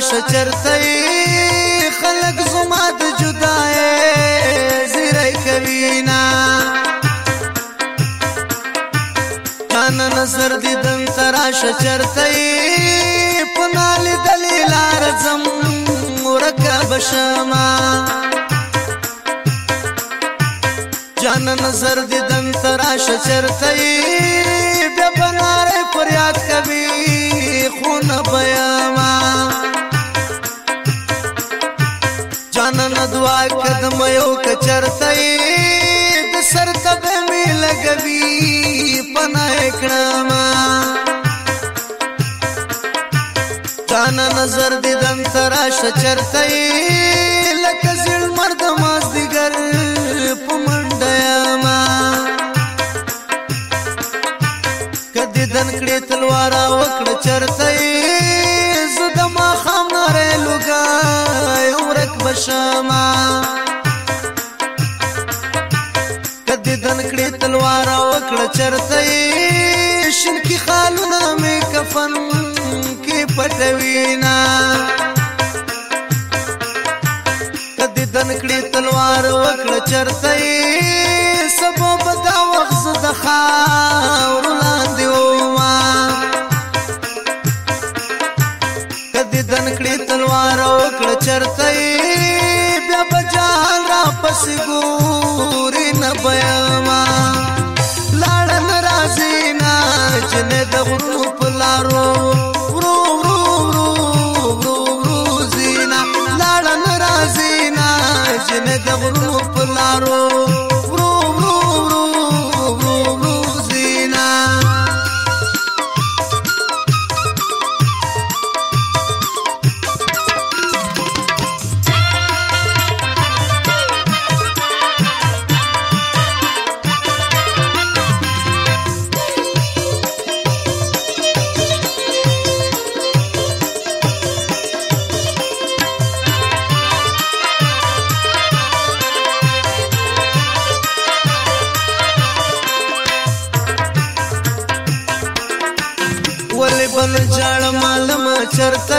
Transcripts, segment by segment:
شچرته خلق زما د جدای زیری کوینا کان نظر دې دن ترا شچرته پنال دلیلار زم مرکب شما جان نظر دې دن ترا شچرته بیا بنار فریاد کوي قدم یو کچرته د سر تب می لګوي پنا اکړما تان نظر دې دن ترا شچرته لکه زل مرد ماز دیګر پمنډیا ما کدی دن کړي تلوار وکړه ګردن کړې تلوار او کړ چرته شین کی خالونه مې کفن کې پټوینا کدی دن کړې تلوار او کړ چرته سبب دا وخت د خا جړ مال ما چرته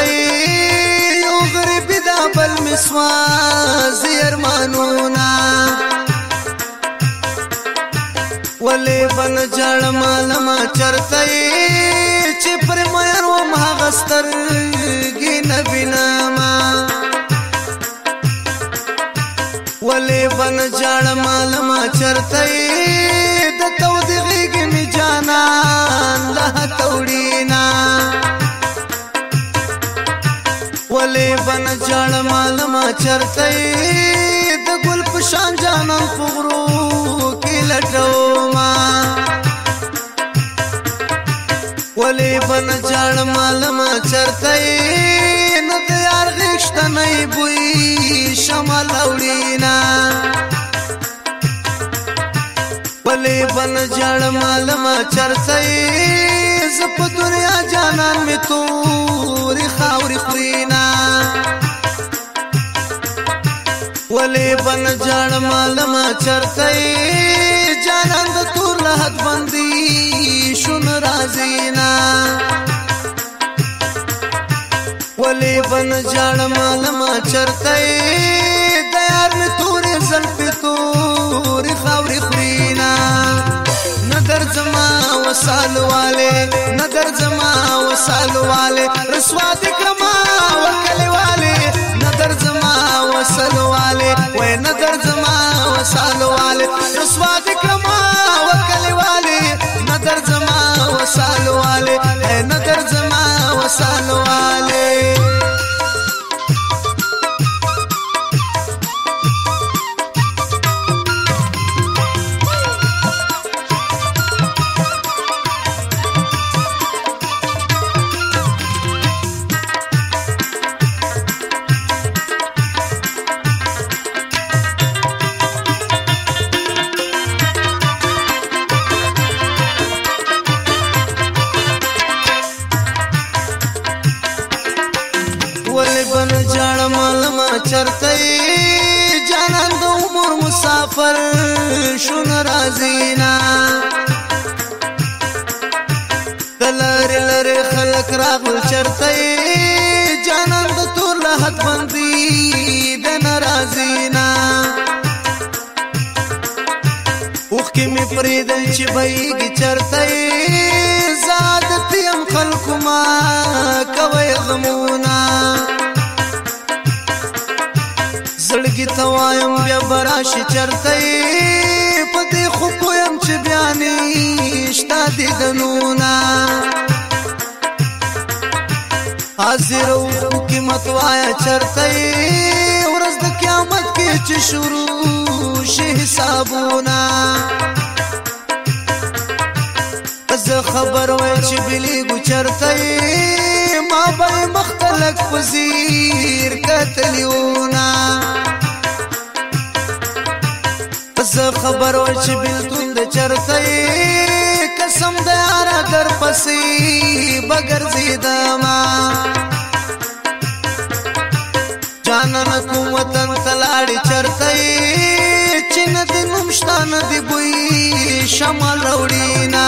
یو غریب دا بل مسوا زیر مانونا ولې بن جړ مال ما چرته چې پر مېر و ما غستر کی نبی ناما ولې بن جړ مال ما چرته بن جړ مال ما چرته د ګل په شان جانم فغرو کې لټو ما ولې بن جړ مال ما چرته نه تیار غښت نه بوي شمال اوړینا ولې بن جړ مال ما چرته زپ دنیا جانان می توري خاوري خوینا ولی بن جان مالما چرسی جانان د تور لحد بندی شون رازینا ولی بن جان مالما چرسی دیار می تور زلفی تور خاوری خرینا ندر زما وسال والے ندر زما وسال والے رسوا دکرما وکلی والے ندر زما وسلو والے وای نظر زما وسلو والے رسوا دې کما وکلی والے نظر زما وسلو والے اے نظر زما وسلو ور شون رازینا دلر لر خلق راغل چرته جانان د تور له حد باندې د ناراضینا وخت کې مې فريدل چې بېګ چرته ته وایم بیا براشي چرته په دې خو پویم چې بیا نشتا دې دنونه حاضر او قیمت وایا چرته ورځ د قیامت کې چې شروع شي حسابونه زه خبر وای چې بلی ګچرته ما به مختلف وزیر کتلیو بروش بلتون د چرسی قسم د یارا در پسی بغیر زیدما جانن کو وطن تلاړ چرسی چنه د نمشتان دی بوئی شمال وړینا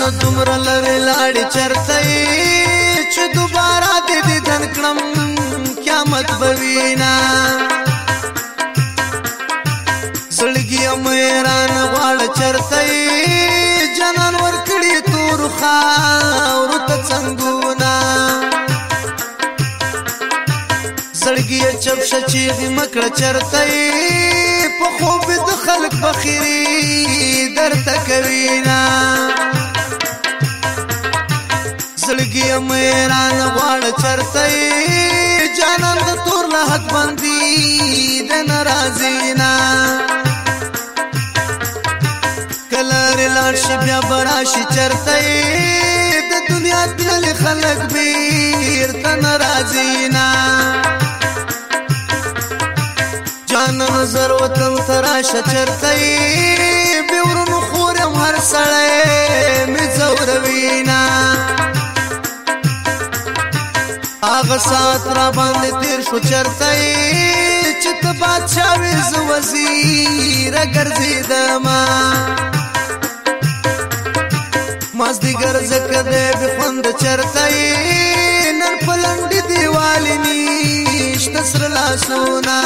نو دومره لرې لاړې چرته چې دوباره دې دیدن کړم قیامت بوینا زړګي مېران غواړ چرته جنان ور کړی تور خاور ته څنګهونه زړګي چپ شچې مکړه چرته په خوب د خلک بخیری درته کوینا زړګي مېران غواړ چرته جانان د تور نه حد باندې د ناراضي نه کلر لاړ شي بیا براشي چرته د دنیا دل خلک بیر ته ناراضي نه جانان زر وطن تراشه چرته بیورن خورم هر سړی مې هغه سات را باندې تیر شو چرته چې ته بادشاہ وز وزیر ګرځیدما مازدیګر زکه دې بخوند چرته نن پلنډ دیوالنی شت سر لا سونا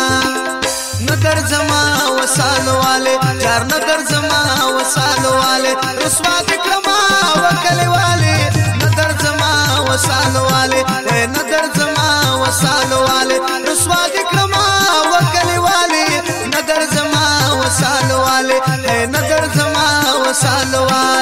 نګر زما وسالو والے چار نګر زما وسالو والے رسوا دې کما وکلي والے نګر زما وسالو والے نګر सालवा